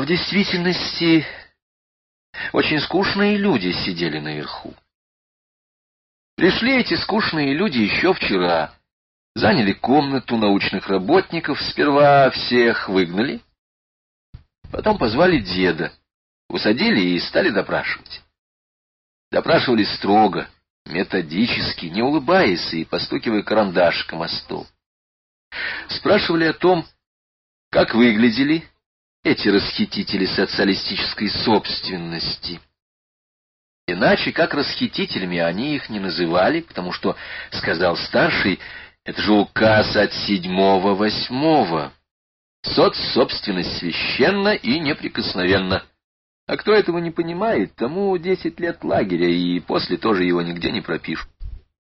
В действительности очень скучные люди сидели наверху. Пришли эти скучные люди еще вчера, заняли комнату научных работников, сперва всех выгнали, потом позвали деда, усадили и стали допрашивать. Допрашивали строго, методически, не улыбаясь и постукивая карандашиком о стол. Спрашивали о том, как выглядели эти расхитители социалистической собственности. Иначе, как расхитителями, они их не называли, потому что, сказал старший, это же указ от седьмого восьмого. Соцсобственность священна и неприкосновенна. А кто этого не понимает, тому десять лет лагеря, и после тоже его нигде не пропишут.